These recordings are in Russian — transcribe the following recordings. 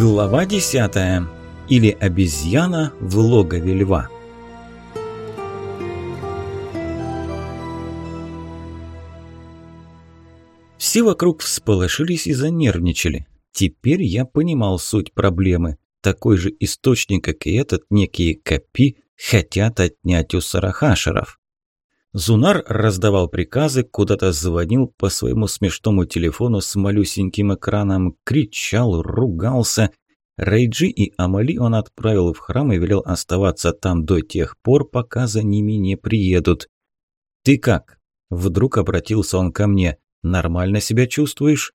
Глава десятая. Или обезьяна в логове льва. Все вокруг всполошились и занервничали. Теперь я понимал суть проблемы. Такой же источник, как и этот, некие копи, хотят отнять у сарахашеров. Зунар раздавал приказы, куда-то звонил по своему смешному телефону с малюсеньким экраном, кричал, ругался. Рейджи и Амали он отправил в храм и велел оставаться там до тех пор, пока за ними не приедут. «Ты как?» – вдруг обратился он ко мне. «Нормально себя чувствуешь?»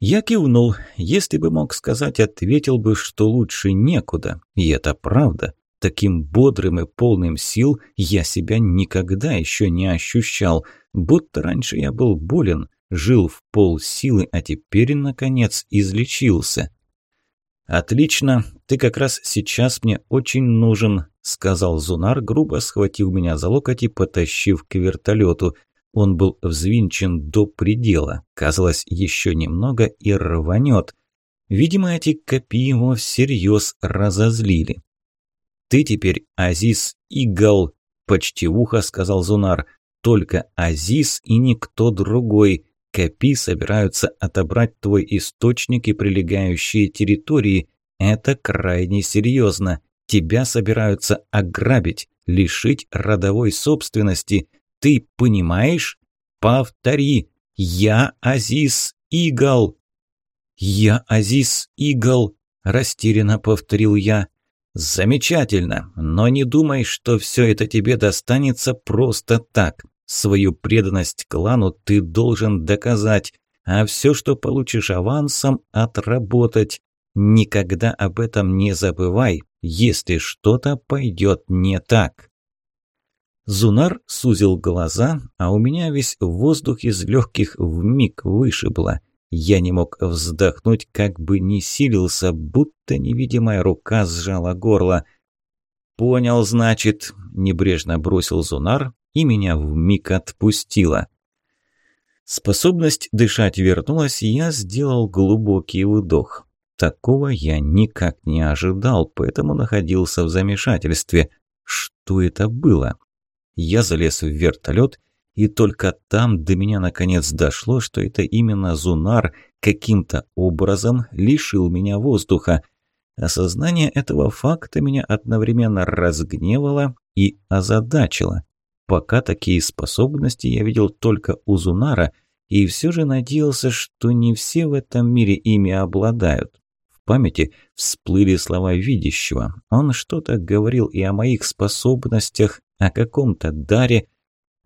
Я кивнул. Если бы мог сказать, ответил бы, что лучше некуда. И это правда. Таким бодрым и полным сил я себя никогда еще не ощущал, будто раньше я был болен, жил в полсилы, а теперь, наконец, излечился. «Отлично, ты как раз сейчас мне очень нужен», – сказал Зунар, грубо схватив меня за локоть и потащив к вертолету. Он был взвинчен до предела, казалось, еще немного и рванет. Видимо, эти копи его всерьез разозлили. «Ты теперь Азиз Игал», – почти в ухо сказал Зунар. «Только Азиз и никто другой. Копи собираются отобрать твой источник и прилегающие территории. Это крайне серьезно. Тебя собираются ограбить, лишить родовой собственности. Ты понимаешь? Повтори. Я Азиз Игал». «Я Азиз Игал», – растерянно повторил я. «Замечательно, но не думай, что все это тебе достанется просто так. Свою преданность клану ты должен доказать, а все, что получишь авансом, отработать. Никогда об этом не забывай, если что-то пойдет не так». Зунар сузил глаза, а у меня весь воздух из легких вмиг вышибло. Я не мог вздохнуть, как бы не силился, будто невидимая рука сжала горло. «Понял, значит», – небрежно бросил Зунар, и меня вмиг отпустило. Способность дышать вернулась, и я сделал глубокий вдох. Такого я никак не ожидал, поэтому находился в замешательстве. Что это было? Я залез в вертолет и только там до меня наконец дошло, что это именно Зунар каким-то образом лишил меня воздуха. Осознание этого факта меня одновременно разгневало и озадачило. Пока такие способности я видел только у Зунара, и все же надеялся, что не все в этом мире ими обладают. В памяти всплыли слова видящего. Он что-то говорил и о моих способностях, о каком-то даре,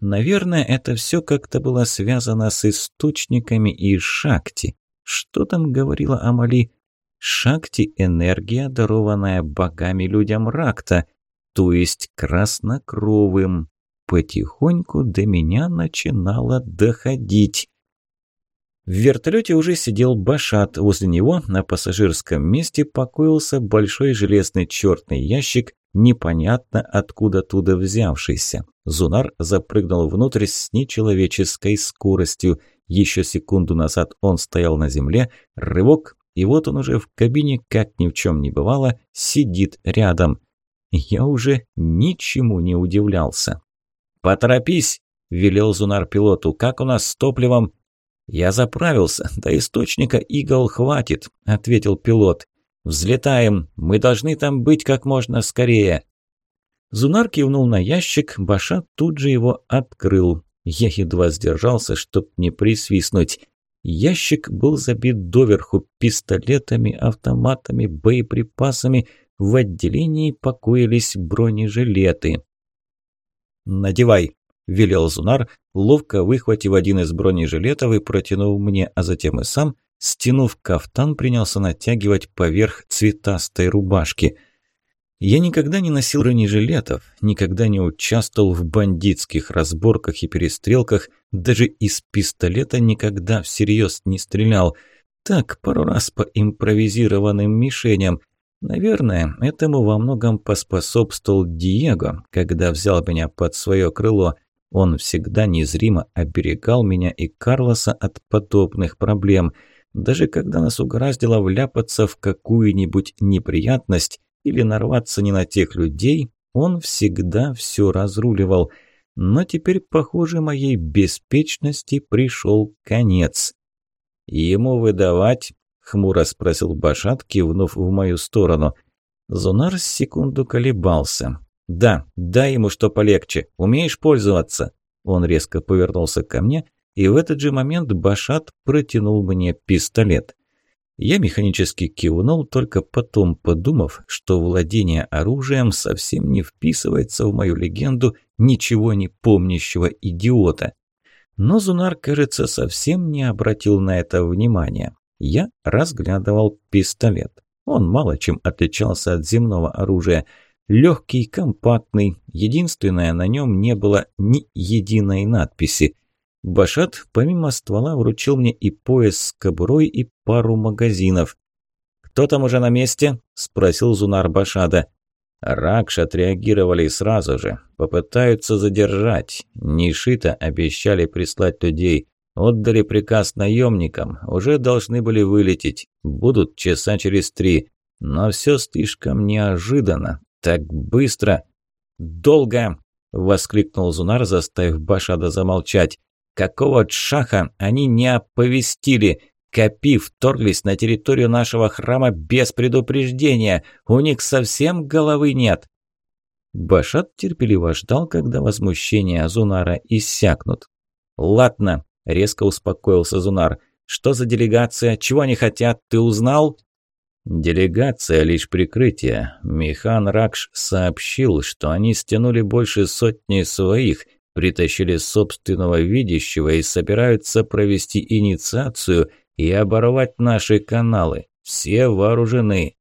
Наверное, это все как-то было связано с источниками и Шакти. Что там говорила Амали? Шакти – энергия, дарованная богами людям Ракта, то есть краснокровым. Потихоньку до меня начинало доходить. В вертолете уже сидел Башат. Возле него на пассажирском месте покоился большой железный черный ящик, непонятно откуда туда взявшийся. Зунар запрыгнул внутрь с нечеловеческой скоростью. Еще секунду назад он стоял на земле, рывок, и вот он уже в кабине, как ни в чем не бывало, сидит рядом. Я уже ничему не удивлялся. «Поторопись!» – велел Зунар пилоту. «Как у нас с топливом?» «Я заправился. До источника игл хватит», – ответил пилот. «Взлетаем. Мы должны там быть как можно скорее». Зунар кивнул на ящик, Баша тут же его открыл. Я едва сдержался, чтоб не присвистнуть. Ящик был забит доверху пистолетами, автоматами, боеприпасами. В отделении покоились бронежилеты. «Надевай», велел Зунар, ловко выхватив один из бронежилетов и протянув мне, а затем и сам, стянув кафтан, принялся натягивать поверх цветастой рубашки. Я никогда не носил бронежилетов, никогда не участвовал в бандитских разборках и перестрелках, даже из пистолета никогда всерьез не стрелял. Так, пару раз по импровизированным мишеням. Наверное, этому во многом поспособствовал Диего, когда взял меня под свое крыло – он всегда незримо оберегал меня и Карлоса от подобных проблем. Даже когда нас угораздило вляпаться в какую-нибудь неприятность или нарваться не на тех людей, он всегда все разруливал. Но теперь, похоже, моей беспечности пришел конец. «Ему выдавать?» – хмуро спросил Башат, кивнув в мою сторону. Зунар секунду колебался. «Да, дай ему что полегче. Умеешь пользоваться?» Он резко повернулся ко мне, и в этот же момент Башат протянул мне пистолет. Я механически кивнул, только потом подумав, что владение оружием совсем не вписывается в мою легенду ничего не помнящего идиота. Но Зунар, кажется, совсем не обратил на это внимания. Я разглядывал пистолет. Он мало чем отличался от земного оружия. Легкий, компактный, единственное, на нем не было ни единой надписи – Башат помимо ствола вручил мне и пояс с кобурой, и пару магазинов. «Кто там уже на месте?» – спросил Зунар Башада. Ракш отреагировали сразу же. Попытаются задержать. Нишита обещали прислать людей. Отдали приказ наемникам. Уже должны были вылететь. Будут часа через три. Но все слишком неожиданно. Так быстро. «Долго!» – воскликнул Зунар, заставив Башада замолчать. Какого шаха они не оповестили? Копи вторглись на территорию нашего храма без предупреждения. У них совсем головы нет. Башат терпеливо ждал, когда возмущения Зунара иссякнут. «Ладно», – резко успокоился Зунар. «Что за делегация? Чего они хотят? Ты узнал?» «Делегация – лишь прикрытие. Михан Ракш сообщил, что они стянули больше сотни своих – притащили собственного видящего и собираются провести инициацию и оборвать наши каналы. Все вооружены.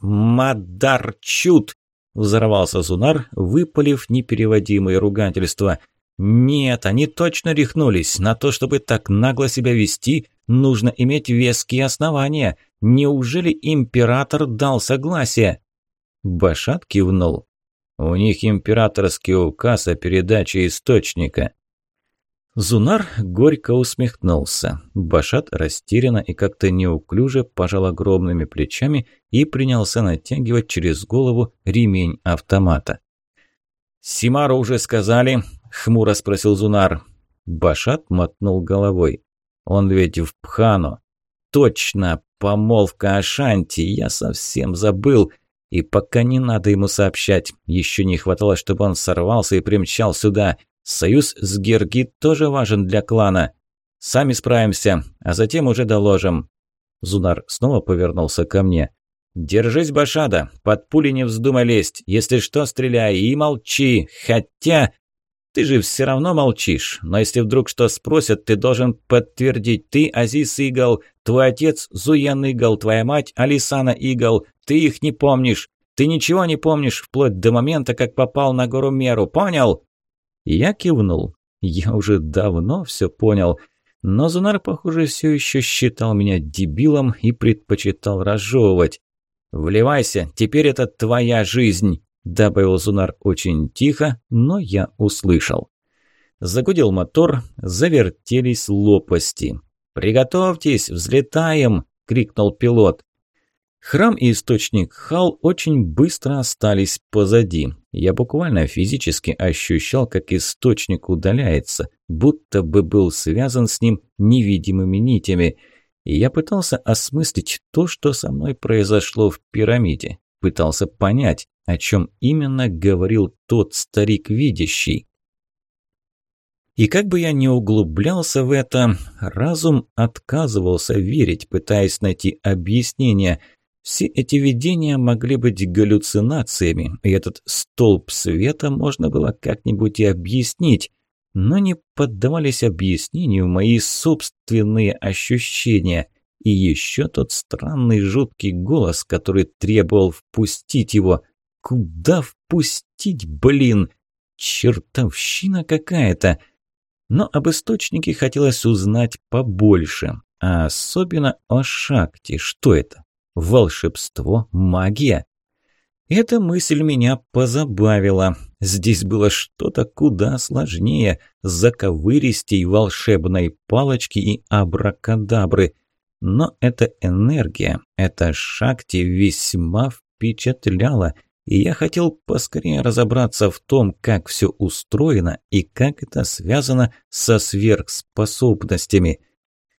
«Мадарчут!» – взорвался Зунар, выпалив непереводимые ругательства. «Нет, они точно рехнулись. На то, чтобы так нагло себя вести, нужно иметь веские основания. Неужели император дал согласие?» Башат кивнул. У них императорский указ о передаче источника. Зунар горько усмехнулся. Башат растерянно и как-то неуклюже пожал огромными плечами и принялся натягивать через голову ремень автомата. «Симару уже сказали?» – хмуро спросил Зунар. Башат мотнул головой. «Он ведь в Пхану». «Точно! Помолвка Ашанти! Я совсем забыл!» И пока не надо ему сообщать. Еще не хватало, чтобы он сорвался и примчал сюда. Союз с Герги тоже важен для клана. Сами справимся, а затем уже доложим. Зунар снова повернулся ко мне. «Держись, Башада, под пули не вздумай лезть. Если что, стреляй и молчи. Хотя ты же все равно молчишь. Но если вдруг что спросят, ты должен подтвердить. Ты Азиз Игл, твой отец Зуян Игл, твоя мать Алисана Игл. Ты их не помнишь. Ты ничего не помнишь вплоть до момента, как попал на гору Меру. Понял?» Я кивнул. Я уже давно все понял. Но Зунар, похоже, все еще считал меня дебилом и предпочитал разжевывать. «Вливайся, теперь это твоя жизнь!» Добавил Зунар очень тихо, но я услышал. Загудел мотор, завертелись лопасти. «Приготовьтесь, взлетаем!» – крикнул пилот. Храм и источник Хал очень быстро остались позади. Я буквально физически ощущал, как источник удаляется, будто бы был связан с ним невидимыми нитями. И я пытался осмыслить то, что со мной произошло в пирамиде. Пытался понять, о чем именно говорил тот старик видящий. И как бы я ни углублялся в это, разум отказывался верить, пытаясь найти объяснение. Все эти видения могли быть галлюцинациями, и этот столб света можно было как-нибудь и объяснить, но не поддавались объяснению мои собственные ощущения. И еще тот странный жуткий голос, который требовал впустить его – Куда впустить, блин? Чертовщина какая-то. Но об источнике хотелось узнать побольше. А особенно о Шакте. Что это? Волшебство? Магия? Эта мысль меня позабавила. Здесь было что-то куда сложнее заковыристей волшебной палочки и абракадабры. Но эта энергия, эта шакти весьма впечатляла, и я хотел поскорее разобраться в том, как все устроено и как это связано со сверхспособностями.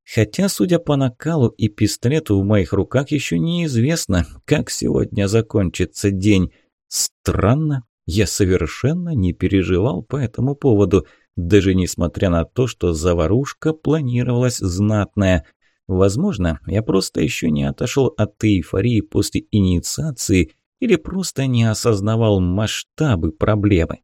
Хотя, судя по накалу и пистолету в моих руках, еще неизвестно, как сегодня закончится день. Странно, я совершенно не переживал по этому поводу, даже несмотря на то, что заварушка планировалась знатная. Возможно, я просто еще не отошел от эйфории после инициации или просто не осознавал масштабы проблемы.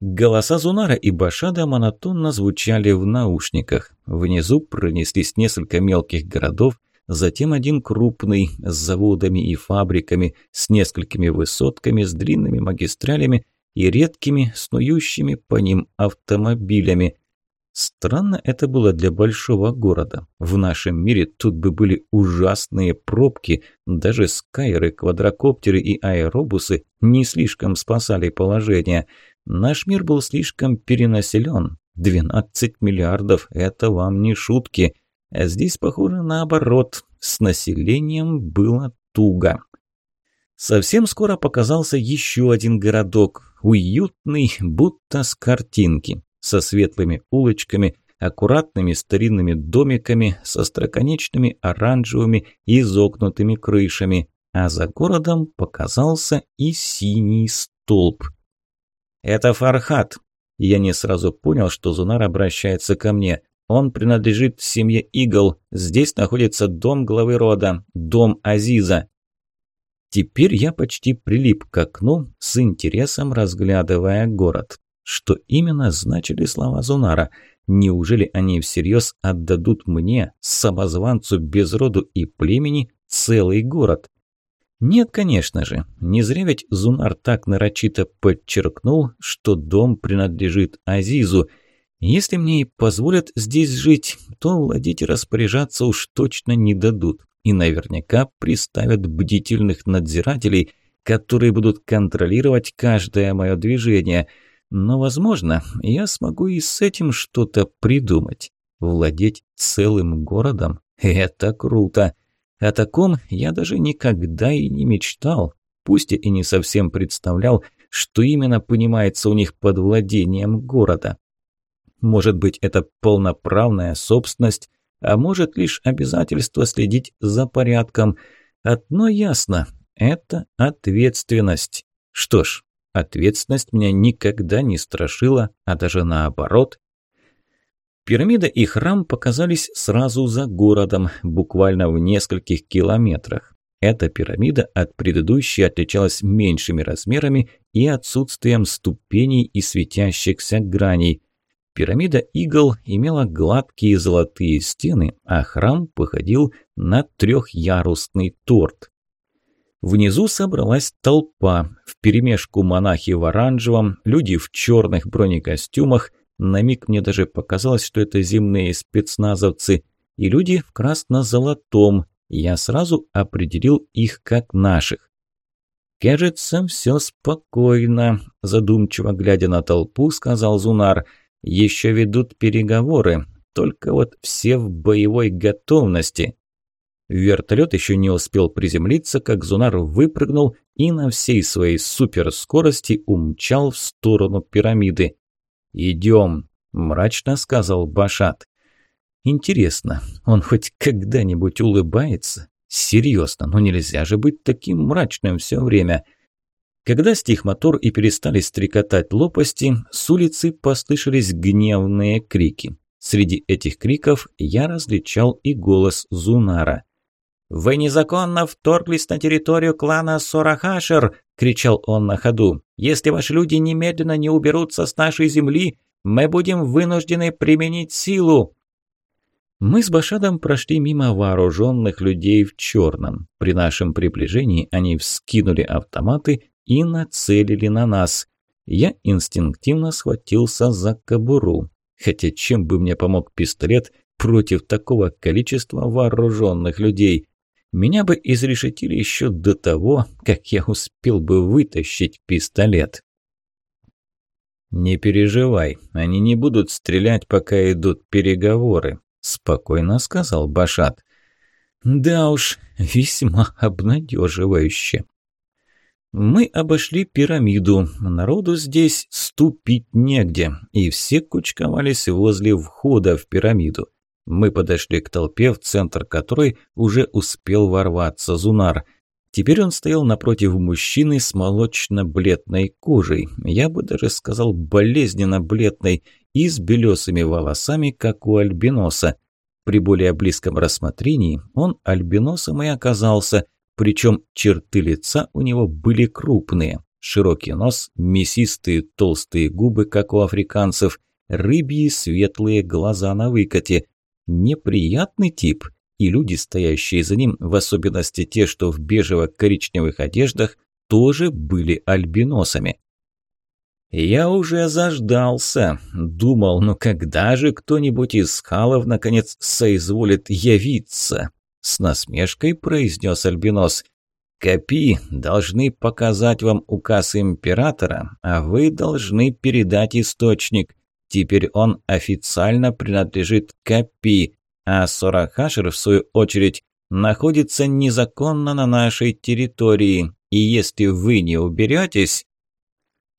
Голоса Зунара и Башада монотонно звучали в наушниках. Внизу пронеслись несколько мелких городов, затем один крупный, с заводами и фабриками, с несколькими высотками, с длинными магистралями и редкими, снующими по ним автомобилями. Странно это было для большого города. В нашем мире тут бы были ужасные пробки, даже скайеры, квадрокоптеры и аэробусы не слишком спасали положение. Наш мир был слишком перенаселен. 12 миллиардов – это вам не шутки. А здесь, похоже, наоборот, с населением было туго. Совсем скоро показался еще один городок, уютный, будто с картинки со светлыми улочками, аккуратными старинными домиками, со строконечными оранжевыми и изогнутыми крышами, а за городом показался и синий столб. «Это Фархат!» Я не сразу понял, что Зунар обращается ко мне. Он принадлежит семье Игл. Здесь находится дом главы рода, дом Азиза. Теперь я почти прилип к окну, с интересом разглядывая город. Что именно значили слова Зунара? Неужели они всерьез отдадут мне, самозванцу без роду и племени, целый город? Нет, конечно же. Не зря ведь Зунар так нарочито подчеркнул, что дом принадлежит Азизу. Если мне и позволят здесь жить, то владеть и распоряжаться уж точно не дадут. И наверняка приставят бдительных надзирателей, которые будут контролировать каждое мое движение – но, возможно, я смогу и с этим что-то придумать. Владеть целым городом – это круто. О таком я даже никогда и не мечтал. Пусть и не совсем представлял, что именно понимается у них под владением города. Может быть, это полноправная собственность, а может лишь обязательство следить за порядком. Одно ясно – это ответственность. Что ж, Ответственность меня никогда не страшила, а даже наоборот. Пирамида и храм показались сразу за городом, буквально в нескольких километрах. Эта пирамида от предыдущей отличалась меньшими размерами и отсутствием ступеней и светящихся граней. Пирамида игл имела гладкие золотые стены, а храм походил на трехярусный торт. Внизу собралась толпа, вперемешку монахи в оранжевом, люди в черных бронекостюмах, на миг мне даже показалось, что это земные спецназовцы, и люди в красно-золотом, я сразу определил их как наших. «Кажется, все спокойно», – задумчиво глядя на толпу, сказал Зунар. «Еще ведут переговоры, только вот все в боевой готовности». Вертолет еще не успел приземлиться, как Зунар выпрыгнул и на всей своей суперскорости умчал в сторону пирамиды. «Идем», – мрачно сказал Башат. «Интересно, он хоть когда-нибудь улыбается? Серьезно, ну нельзя же быть таким мрачным все время». Когда стих мотор и перестали стрекотать лопасти, с улицы послышались гневные крики. Среди этих криков я различал и голос Зунара – «Вы незаконно вторглись на территорию клана Сорахашер!» – кричал он на ходу. «Если ваши люди немедленно не уберутся с нашей земли, мы будем вынуждены применить силу!» Мы с Башадом прошли мимо вооруженных людей в черном. При нашем приближении они вскинули автоматы и нацелили на нас. Я инстинктивно схватился за кобуру. Хотя чем бы мне помог пистолет против такого количества вооруженных людей? Меня бы изрешетили еще до того, как я успел бы вытащить пистолет. «Не переживай, они не будут стрелять, пока идут переговоры», – спокойно сказал Башат. Да уж, весьма обнадеживающе. Мы обошли пирамиду. Народу здесь ступить негде, и все кучковались возле входа в пирамиду. Мы подошли к толпе, в центр которой уже успел ворваться Зунар. Теперь он стоял напротив мужчины с молочно-бледной кожей, я бы даже сказал болезненно-бледной, и с белесыми волосами, как у альбиноса. При более близком рассмотрении он альбиносом и оказался, причем черты лица у него были крупные. Широкий нос, мясистые толстые губы, как у африканцев, рыбьи светлые глаза на выкате. Неприятный тип, и люди, стоящие за ним, в особенности те, что в бежево-коричневых одеждах, тоже были альбиносами. Я уже заждался, думал, ну когда же кто-нибудь из халов наконец соизволит явиться? С насмешкой произнес альбинос. Копи должны показать вам указ императора, а вы должны передать источник. Теперь он официально принадлежит Копи, а Сорахашер, в свою очередь, находится незаконно на нашей территории, и если вы не уберетесь...»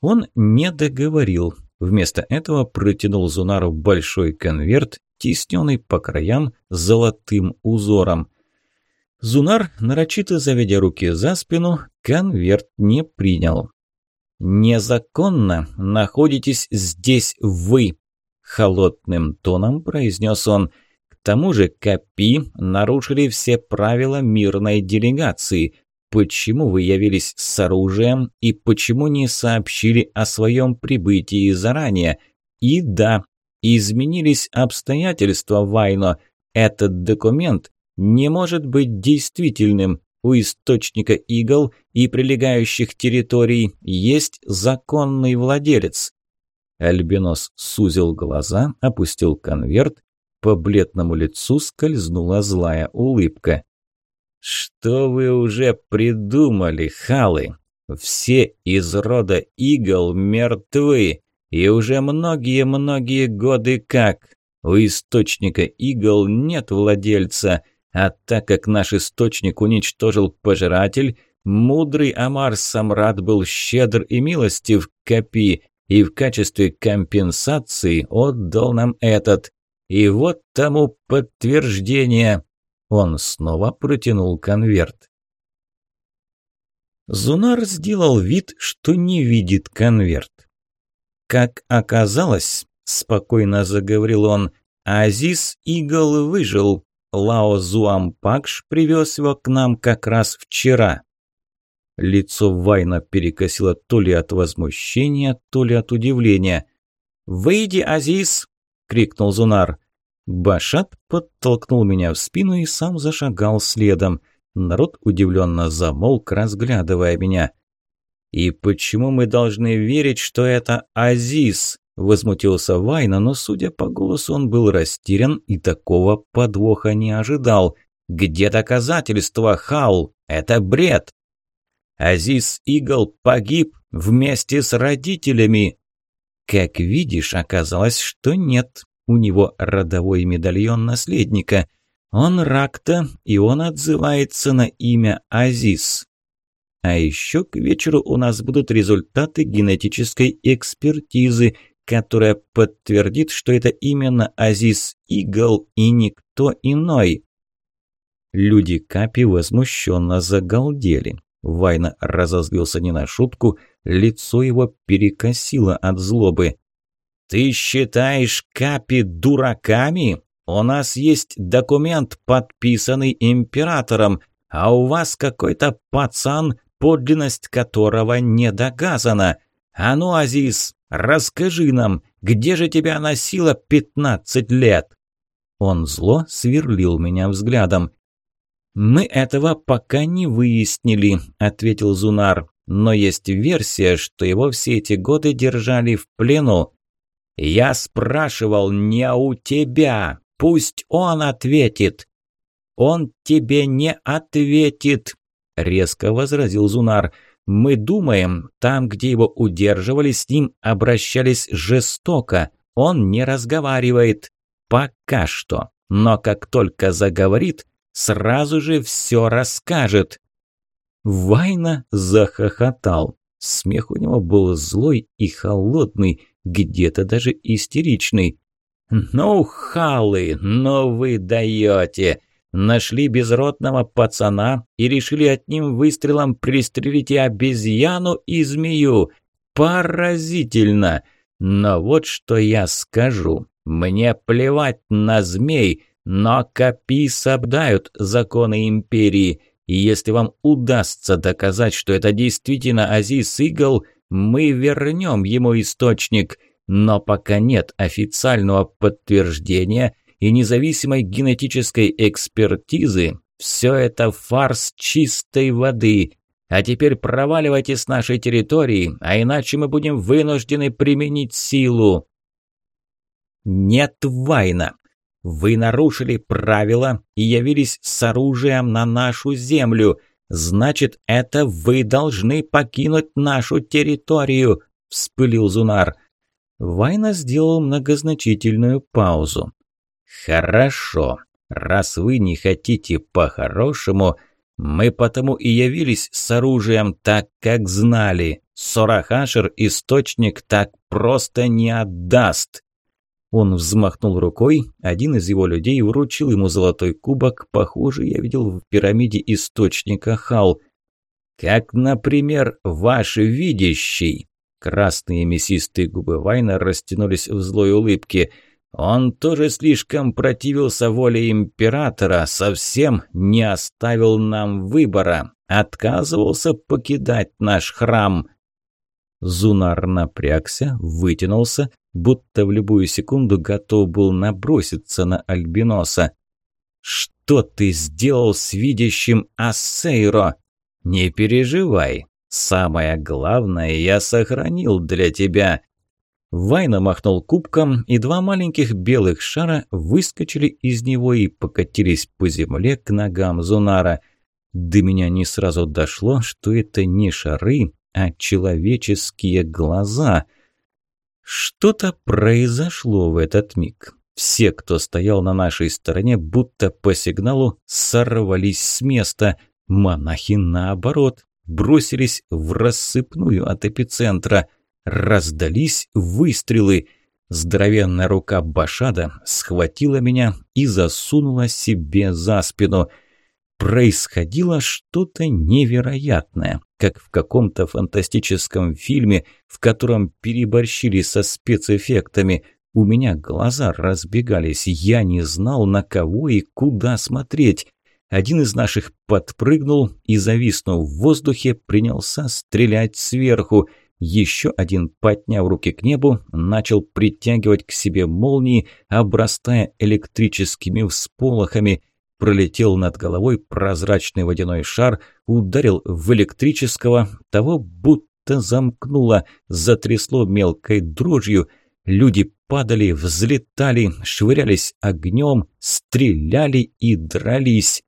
Он не договорил. Вместо этого протянул Зунару большой конверт, тисненный по краям золотым узором. Зунар, нарочито заведя руки за спину, конверт не принял. «Незаконно находитесь здесь вы», – холодным тоном произнес он – тому же Капи нарушили все правила мирной делегации. Почему вы явились с оружием и почему не сообщили о своем прибытии заранее? И да, изменились обстоятельства Вайно. Этот документ не может быть действительным. У источника игл и прилегающих территорий есть законный владелец. Альбинос сузил глаза, опустил конверт по бледному лицу скользнула злая улыбка. «Что вы уже придумали, халы? Все из рода игл мертвы, и уже многие-многие годы как. У источника игл нет владельца, а так как наш источник уничтожил пожиратель, мудрый Амар Самрад был щедр и милостив к Капи, и в качестве компенсации отдал нам этот. И вот тому подтверждение. Он снова протянул конверт. Зунар сделал вид, что не видит конверт. Как оказалось, спокойно заговорил он, Азиз Игл выжил. Лао Зуампакш привез его к нам как раз вчера. Лицо Вайна перекосило то ли от возмущения, то ли от удивления. «Выйди, Азиз!» – крикнул Зунар. Башат подтолкнул меня в спину и сам зашагал следом. Народ удивленно замолк, разглядывая меня. «И почему мы должны верить, что это Азиз?» – возмутился Вайна, но, судя по голосу, он был растерян и такого подвоха не ожидал. «Где доказательства, Хаул? Это бред!» «Азиз Игл погиб вместе с родителями!» Как видишь, оказалось, что нет. У него родовой медальон наследника. Он Ракта, и он отзывается на имя Азиз. А еще к вечеру у нас будут результаты генетической экспертизы, которая подтвердит, что это именно Азиз Игл и никто иной. Люди Капи возмущенно загалдели. Вайна разозлился не на шутку, лицо его перекосило от злобы. «Ты считаешь Капи дураками? У нас есть документ, подписанный императором, а у вас какой-то пацан, подлинность которого не доказана. А ну, Азиз, расскажи нам, где же тебя носило пятнадцать лет?» Он зло сверлил меня взглядом. «Мы этого пока не выяснили», – ответил Зунар. «Но есть версия, что его все эти годы держали в плену. Я спрашивал не у тебя. Пусть он ответит». «Он тебе не ответит», – резко возразил Зунар. «Мы думаем, там, где его удерживали, с ним обращались жестоко. Он не разговаривает. Пока что. Но как только заговорит, сразу же все расскажет». Вайна захохотал. Смех у него был злой и холодный, где-то даже истеричный. «Ну, халы, ну вы даете! Нашли безродного пацана и решили одним выстрелом пристрелить и обезьяну, и змею. Поразительно! Но вот что я скажу. Мне плевать на змей, но копи соблюдают законы империи. И если вам удастся доказать, что это действительно Азиз Игл, мы вернем ему источник. Но пока нет официального подтверждения и независимой генетической экспертизы, все это фарс чистой воды. А теперь проваливайте с нашей территории, а иначе мы будем вынуждены применить силу. Нет Вайна. Вы нарушили правила и явились с оружием на нашу землю. Значит, это вы должны покинуть нашу территорию, вспылил Зунар. Вайна сделал многозначительную паузу. «Хорошо. Раз вы не хотите по-хорошему, мы потому и явились с оружием так, как знали. Сорахашер источник так просто не отдаст». Он взмахнул рукой, один из его людей вручил ему золотой кубок, похожий я видел в пирамиде источника Хал. «Как, например, ваш видящий». Красные мясистые губы Вайна растянулись в злой улыбке. Он тоже слишком противился воле императора, совсем не оставил нам выбора, отказывался покидать наш храм. Зунар напрягся, вытянулся, будто в любую секунду готов был наброситься на Альбиноса. «Что ты сделал с видящим Ассейро? Не переживай, Самое главное я сохранил для тебя». Вайна махнул кубком, и два маленьких белых шара выскочили из него и покатились по земле к ногам Зунара. До меня не сразу дошло, что это не шары, а человеческие глаза. Что-то произошло в этот миг. Все, кто стоял на нашей стороне, будто по сигналу сорвались с места. Монахи, наоборот, бросились в рассыпную от эпицентра. Раздались выстрелы. Здоровенная рука Башада схватила меня и засунула себе за спину. Происходило что-то невероятное, как в каком-то фантастическом фильме, в котором переборщили со спецэффектами. У меня глаза разбегались, я не знал, на кого и куда смотреть. Один из наших подпрыгнул и, зависнув в воздухе, принялся стрелять сверху. Еще один, подняв руки к небу, начал притягивать к себе молнии, обрастая электрическими всполохами. Пролетел над головой прозрачный водяной шар, ударил в электрического, того будто замкнуло, затрясло мелкой дрожью. Люди падали, взлетали, швырялись огнем, стреляли и дрались.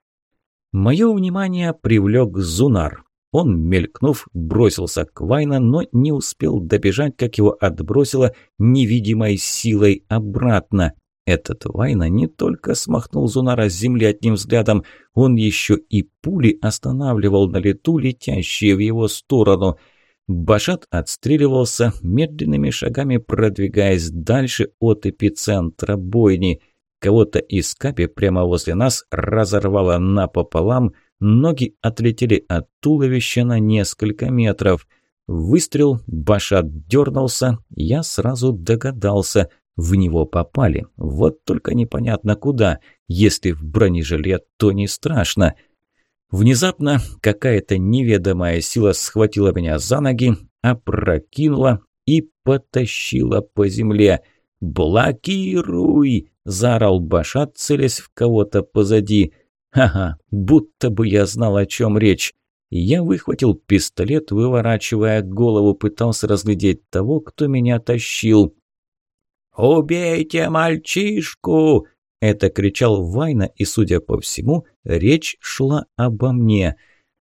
Мое внимание привлек Зунар. Он, мелькнув, бросился к Вайна, но не успел добежать, как его отбросило невидимой силой обратно. Этот Вайна не только смахнул Зунара с земли одним взглядом, он еще и пули останавливал на лету, летящие в его сторону. Башат отстреливался, медленными шагами продвигаясь дальше от эпицентра бойни – Кого-то из капи прямо возле нас разорвало напополам, ноги отлетели от туловища на несколько метров. Выстрел, Башат дернулся, я сразу догадался, в него попали. Вот только непонятно куда. Если в бронежилет, то не страшно. Внезапно какая-то неведомая сила схватила меня за ноги, опрокинула и потащила по земле. «Блокируй!» заорал Башат, целясь в кого-то позади. Ага, будто бы я знал, о чем речь. Я выхватил пистолет, выворачивая голову, пытался разглядеть того, кто меня тащил. «Убейте мальчишку!» – это кричал Вайна, и, судя по всему, речь шла обо мне.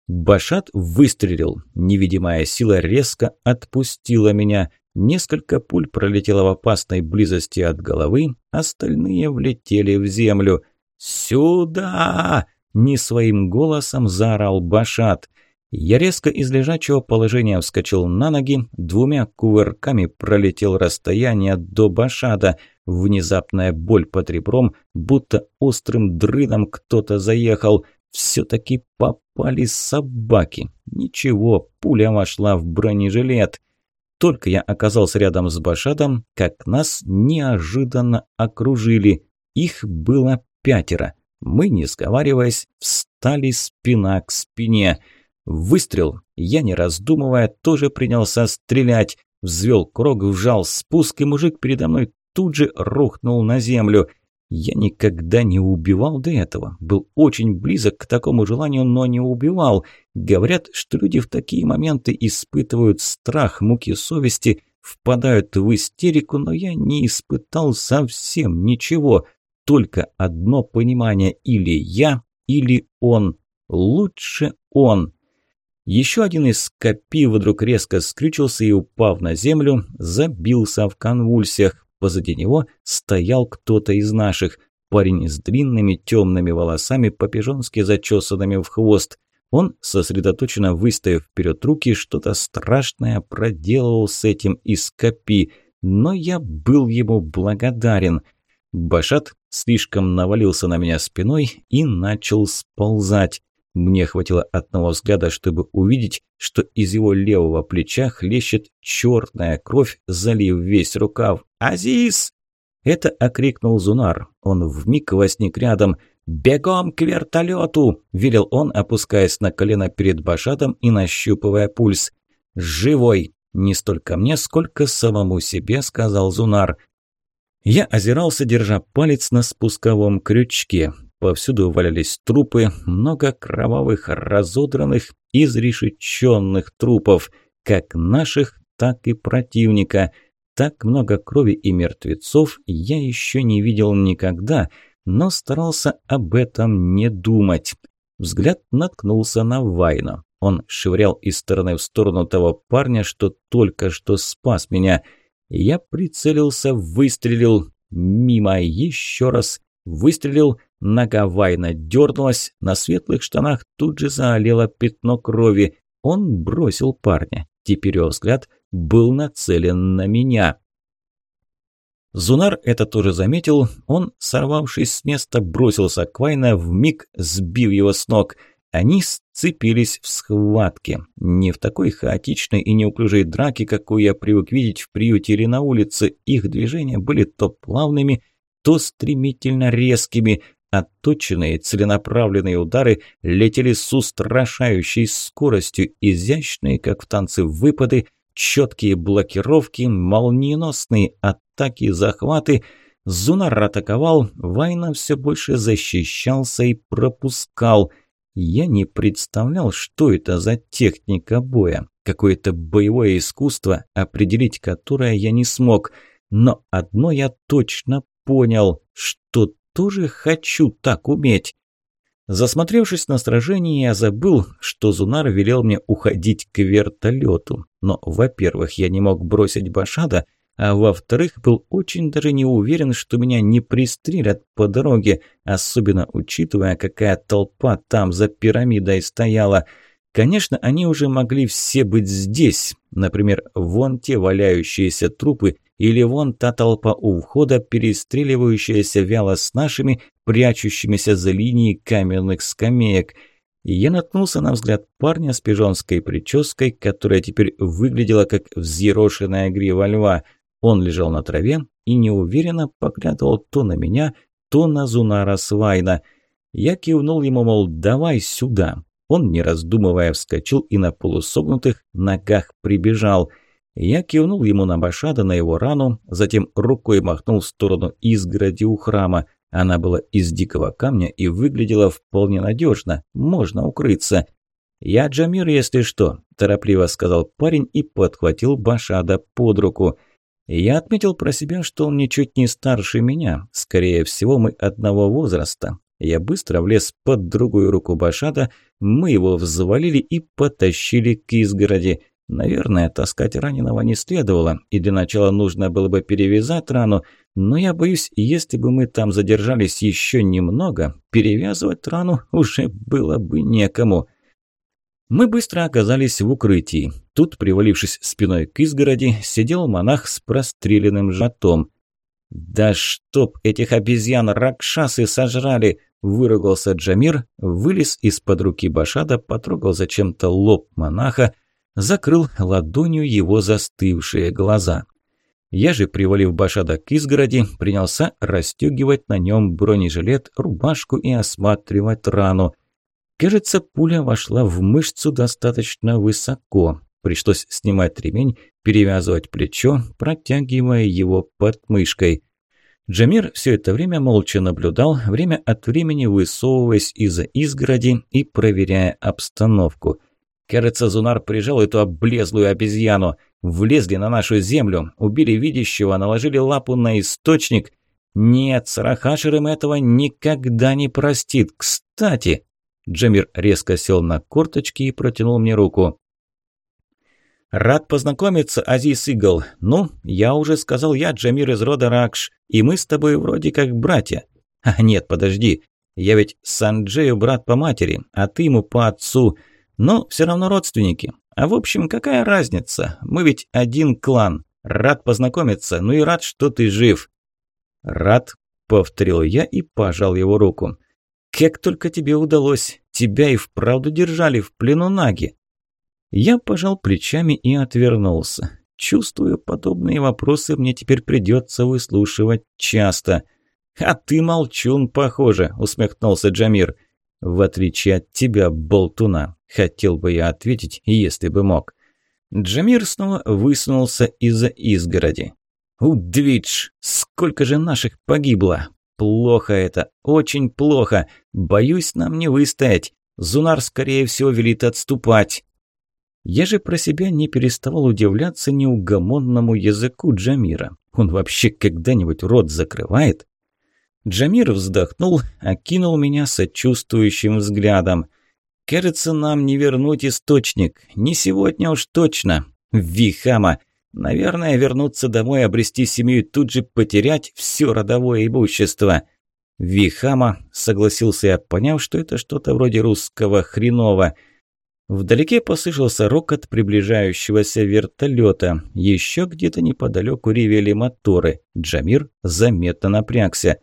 Башат выстрелил. Невидимая сила резко отпустила меня. Несколько пуль пролетело в опасной близости от головы, остальные влетели в землю. «Сюда!» не своим голосом заорал Башат. Я резко из лежачего положения вскочил на ноги, двумя кувырками пролетел расстояние до Башада. Внезапная боль под ребром, будто острым дрыном кто-то заехал. Все-таки попали собаки. Ничего, пуля вошла в бронежилет. Только я оказался рядом с Башадом, как нас неожиданно окружили. Их было пятеро. Мы, не сговариваясь, встали спина к спине. Выстрел. Я, не раздумывая, тоже принялся стрелять. Взвел крог, вжал спуск, и мужик передо мной тут же рухнул на землю. Я никогда не убивал до этого. Был очень близок к такому желанию, но не убивал. Говорят, что люди в такие моменты испытывают страх, муки совести, впадают в истерику, но я не испытал совсем ничего. Только одно понимание – или я, или он. Лучше он. Еще один из копий вдруг резко скрючился и, упав на землю, забился в конвульсиях. Позади него стоял кто-то из наших. Парень с длинными темными волосами, по-пижонски зачесанными в хвост. Он, сосредоточенно выставив вперед руки, что-то страшное проделывал с этим из копи. Но я был ему благодарен. Башат слишком навалился на меня спиной и начал сползать. Мне хватило одного взгляда, чтобы увидеть, что из его левого плеча хлещет черная кровь, залив весь рукав. «Азиз!» Это окрикнул Зунар. Он вмиг возник рядом. «Бегом к вертолету!» – велел он, опускаясь на колено перед Башатом и нащупывая пульс. «Живой!» – не столько мне, сколько самому себе, сказал Зунар. Я озирался, держа палец на спусковом крючке. Повсюду валялись трупы, много кровавых, разодранных, изрешеченных трупов, как наших, так и противника. Так много крови и мертвецов я еще не видел никогда, но старался об этом не думать. Взгляд наткнулся на Вайна. Он швырял из стороны в сторону того парня, что только что спас меня. Я прицелился, выстрелил. Мимо еще раз. Выстрелил, Нога Вайна дернулась, на светлых штанах тут же заолело пятно крови. Он бросил парня. Теперь его взгляд был нацелен на меня. Зунар это тоже заметил. Он, сорвавшись с места, бросился к Вайна, вмиг сбив его с ног. Они сцепились в схватке. Не в такой хаотичной и неуклюжей драке, какую я привык видеть в приюте или на улице. Их движения были то плавными, то стремительно резкими. Отточенные целенаправленные удары летели с устрашающей скоростью, изящные, как в танце выпады, четкие блокировки, молниеносные атаки захваты. Зунар атаковал, Вайна все больше защищался и пропускал. Я не представлял, что это за техника боя. Какое-то боевое искусство, определить которое я не смог. Но одно я точно понял, что тоже хочу так уметь. Засмотревшись на сражение, я забыл, что Зунар велел мне уходить к вертолету. Но, во-первых, я не мог бросить Башада, а во-вторых, был очень даже не уверен, что меня не пристрелят по дороге, особенно учитывая, какая толпа там за пирамидой стояла. Конечно, они уже могли все быть здесь, например, вон те валяющиеся трупы или вон та толпа у входа, перестреливающаяся вяло с нашими, прячущимися за линией каменных скамеек. Я наткнулся на взгляд парня с пижонской прической, которая теперь выглядела как взъерошенная грива льва. Он лежал на траве и неуверенно поглядывал то на меня, то на Зунара Свайна. Я кивнул ему, мол, давай сюда. Он, не раздумывая, вскочил и на полусогнутых ногах прибежал – я кивнул ему на Башада, на его рану, затем рукой махнул в сторону изгороди у храма. Она была из дикого камня и выглядела вполне надежно, можно укрыться. «Я Джамир, если что», – торопливо сказал парень и подхватил Башада под руку. Я отметил про себя, что он ничуть не старше меня, скорее всего, мы одного возраста. Я быстро влез под другую руку Башада, мы его взвалили и потащили к изгороди. Наверное, таскать раненого не следовало, и для начала нужно было бы перевязать рану, Но я боюсь, если бы мы там задержались еще немного, перевязывать рану уже было бы некому. Мы быстро оказались в укрытии. Тут, привалившись спиной к изгороди, сидел монах с простреленным жатом. «Да чтоб этих обезьян ракшасы сожрали!» – выругался Джамир, вылез из-под руки Башада, потрогал зачем-то лоб монаха, закрыл ладонью его застывшие глаза. Я же, привалив Башада к изгороди, принялся расстегивать на нем бронежилет, рубашку и осматривать рану. Кажется, пуля вошла в мышцу достаточно высоко. Пришлось снимать ремень, перевязывать плечо, протягивая его под мышкой. Джамир все это время молча наблюдал, время от времени высовываясь из-за изгороди и проверяя обстановку – Кажется, Зунар прижал эту облезлую обезьяну. Влезли на нашу землю, убили видящего, наложили лапу на источник. Нет, Сарахашер им этого никогда не простит. Кстати, Джамир резко сел на корточки и протянул мне руку. «Рад познакомиться, Азиз Игл. Ну, я уже сказал, я Джамир из рода Ракш, и мы с тобой вроде как братья. А нет, подожди, я ведь Санджею брат по матери, а ты ему по отцу. Но все равно родственники. А в общем, какая разница? Мы ведь один клан. Рад познакомиться, ну и рад, что ты жив. Рад, повторил я и пожал его руку. Как только тебе удалось, тебя и вправду держали в плену наги. Я пожал плечами и отвернулся. Чувствую, подобные вопросы мне теперь придется выслушивать часто. «А ты молчун, похоже», – усмехнулся Джамир. «В отличие от тебя, болтуна. Хотел бы я ответить, если бы мог. Джамир снова высунулся из-за изгороди. «Удвидж! Сколько же наших погибло! Плохо это, очень плохо! Боюсь, нам не выстоять! Зунар, скорее всего, велит отступать!» Я же про себя не переставал удивляться неугомонному языку Джамира. Он вообще когда-нибудь рот закрывает? Джамир вздохнул, окинул меня сочувствующим взглядом – Кажется, нам не вернуть источник. Не сегодня уж точно. Вихама. Наверное, вернуться домой, обрести семью и тут же потерять все родовое имущество. Вихама, согласился я, поняв, что это что-то вроде русского хреново. Вдалеке послышался рокот приближающегося вертолета. Еще где-то неподалеку ревели моторы. Джамир заметно напрягся.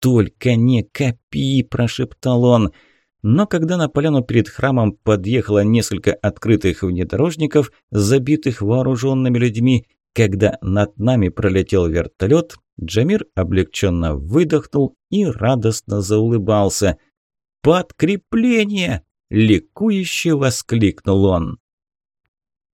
«Только не копи!» – прошептал он – но когда на поляну перед храмом подъехало несколько открытых внедорожников, забитых вооруженными людьми, когда над нами пролетел вертолет, Джамир облегченно выдохнул и радостно заулыбался. «Подкрепление!» – ликующе воскликнул он.